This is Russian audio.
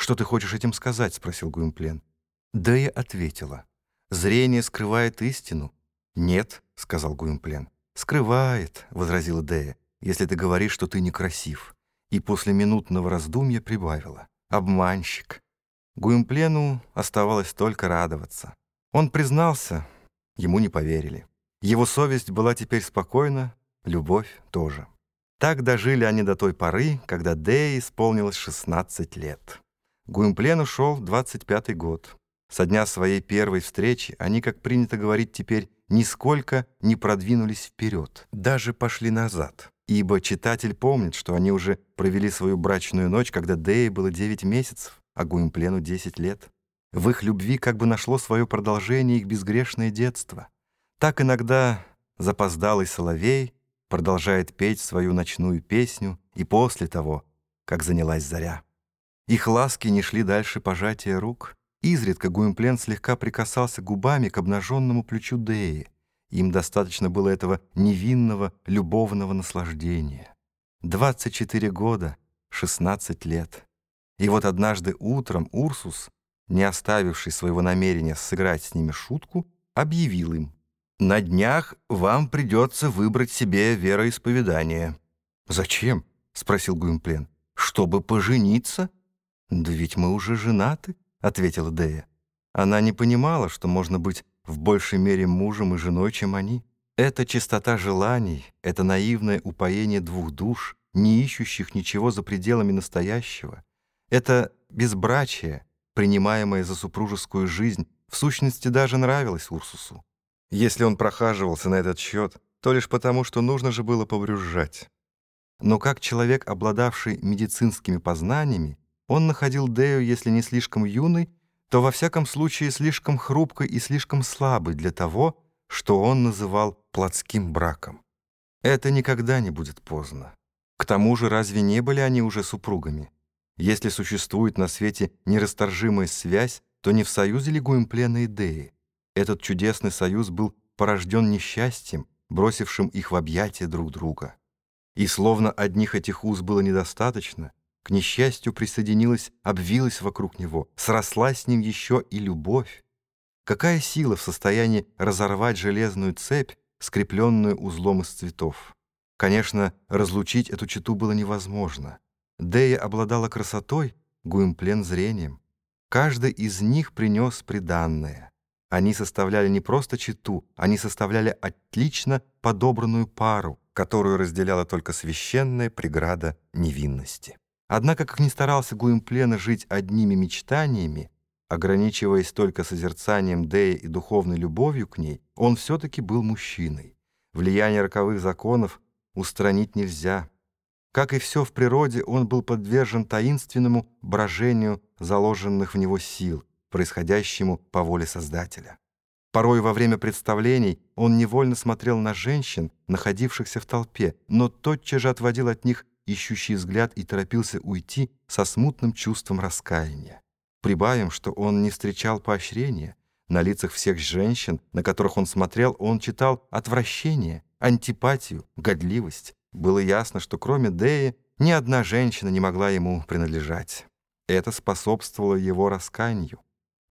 «Что ты хочешь этим сказать?» — спросил Гуимплен. Дэя ответила. «Зрение скрывает истину». «Нет», — сказал Гуимплен. «Скрывает», — возразила Дея, «если ты говоришь, что ты некрасив». И после минутного раздумья прибавила. «Обманщик». Гуимплену оставалось только радоваться. Он признался, ему не поверили. Его совесть была теперь спокойна, любовь тоже. Так дожили они до той поры, когда Дее исполнилось 16 лет. Гуимплен ушел 25-й год. Со дня своей первой встречи они, как принято говорить теперь, нисколько не продвинулись вперед, даже пошли назад. Ибо читатель помнит, что они уже провели свою брачную ночь, когда Дее было 9 месяцев, а Гуимплену 10 лет. В их любви как бы нашло свое продолжение их безгрешное детство. Так иногда запоздалый соловей продолжает петь свою ночную песню и после того, как занялась заря. Их ласки не шли дальше пожатия рук. Изредка Гуимплен слегка прикасался губами к обнаженному плечу Деи. Им достаточно было этого невинного, любовного наслаждения. 24 года, 16 лет. И вот однажды утром Урсус, не оставивший своего намерения сыграть с ними шутку, объявил им, «На днях вам придется выбрать себе вероисповедание». «Зачем?» — спросил Гуимплен. «Чтобы пожениться?» «Да ведь мы уже женаты», — ответила Дея. Она не понимала, что можно быть в большей мере мужем и женой, чем они. Это чистота желаний, это наивное упоение двух душ, не ищущих ничего за пределами настоящего. Это безбрачие, принимаемое за супружескую жизнь, в сущности даже нравилось Урсусу. Если он прохаживался на этот счет, то лишь потому, что нужно же было побрюзжать. Но как человек, обладавший медицинскими познаниями, он находил Дею, если не слишком юной, то во всяком случае слишком хрупкой и слишком слабой для того, что он называл плотским браком. Это никогда не будет поздно. К тому же разве не были они уже супругами? Если существует на свете нерасторжимая связь, то не в союзе ли Гуимплена и Деи? Этот чудесный союз был порожден несчастьем, бросившим их в объятия друг друга. И словно одних этих уз было недостаточно, к несчастью присоединилась, обвилась вокруг него, срослась с ним еще и любовь. Какая сила в состоянии разорвать железную цепь, скрепленную узлом из цветов? Конечно, разлучить эту чету было невозможно. Дея обладала красотой, Гуимплен — зрением. Каждый из них принес приданное. Они составляли не просто чету, они составляли отлично подобранную пару, которую разделяла только священная преграда невинности. Однако, как ни старался Гуимплена жить одними мечтаниями, ограничиваясь только созерцанием Деи и духовной любовью к ней, он все-таки был мужчиной. Влияние роковых законов устранить нельзя. Как и все в природе, он был подвержен таинственному брожению заложенных в него сил, происходящему по воле Создателя. Порой во время представлений он невольно смотрел на женщин, находившихся в толпе, но тотчас же отводил от них ищущий взгляд и торопился уйти со смутным чувством раскаяния. Прибавим, что он не встречал поощрения. На лицах всех женщин, на которых он смотрел, он читал отвращение, антипатию, годливость. Было ясно, что кроме Деи ни одна женщина не могла ему принадлежать. Это способствовало его раскаянию.